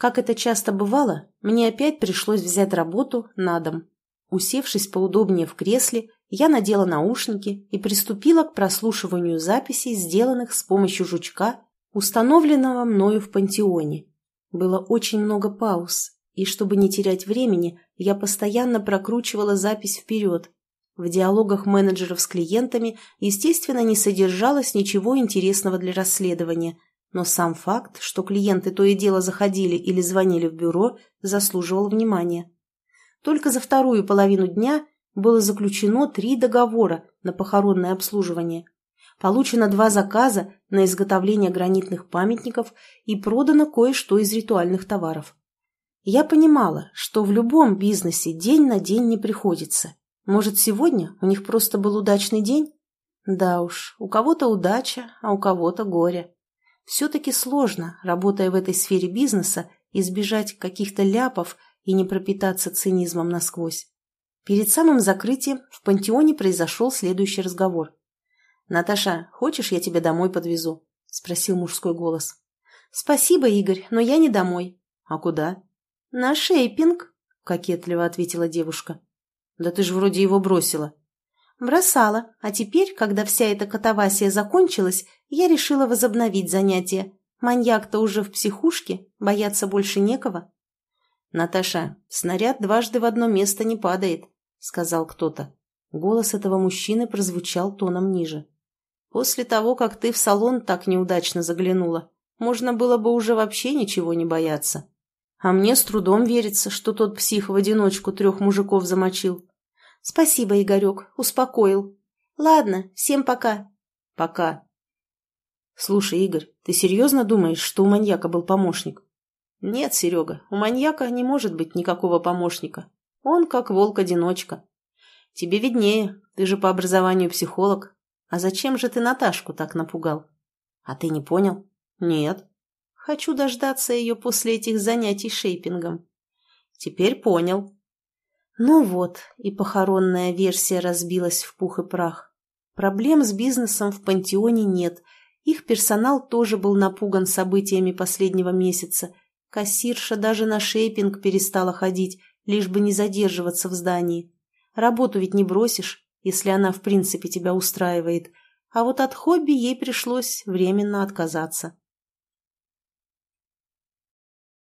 Как это часто бывало, мне опять пришлось взять работу на дом. Усевшись поудобнее в кресле, я надела наушники и приступила к прослушиванию записей, сделанных с помощью жучка, установленного мною в пантеоне. Было очень много пауз, и чтобы не терять времени, я постоянно прокручивала запись вперед. В диалогах менеджеров с клиентами, естественно, не содержалось ничего интересного для расследования – но сам факт, что клиенты то и дело заходили или звонили в бюро, заслуживал внимания. Только за вторую половину дня было заключено три договора на похоронное обслуживание. Получено два заказа на изготовление гранитных памятников и продано кое-что из ритуальных товаров. Я понимала, что в любом бизнесе день на день не приходится. Может, сегодня у них просто был удачный день? Да уж, у кого-то удача, а у кого-то горе. Все-таки сложно, работая в этой сфере бизнеса, избежать каких-то ляпов и не пропитаться цинизмом насквозь. Перед самым закрытием в пантеоне произошел следующий разговор. «Наташа, хочешь, я тебя домой подвезу?» – спросил мужской голос. «Спасибо, Игорь, но я не домой». «А куда?» «На шейпинг», – кокетливо ответила девушка. «Да ты же вроде его бросила». Бросала, а теперь, когда вся эта катавасия закончилась, я решила возобновить занятия. Маньяк-то уже в психушке, бояться больше некого. «Наташа, снаряд дважды в одно место не падает», — сказал кто-то. Голос этого мужчины прозвучал тоном ниже. «После того, как ты в салон так неудачно заглянула, можно было бы уже вообще ничего не бояться. А мне с трудом верится, что тот псих в одиночку трех мужиков замочил. Спасибо, Игорек, успокоил. Ладно, всем пока. Пока. Слушай, Игорь, ты серьезно думаешь, что у маньяка был помощник? Нет, Серега, у маньяка не может быть никакого помощника. Он как волк-одиночка. Тебе виднее, ты же по образованию психолог. А зачем же ты Наташку так напугал? А ты не понял? Нет. Хочу дождаться ее после этих занятий шейпингом. Теперь понял. Ну вот, и похоронная версия разбилась в пух и прах. Проблем с бизнесом в пантеоне нет. Их персонал тоже был напуган событиями последнего месяца. Кассирша даже на шейпинг перестала ходить, лишь бы не задерживаться в здании. Работу ведь не бросишь, если она в принципе тебя устраивает. А вот от хобби ей пришлось временно отказаться.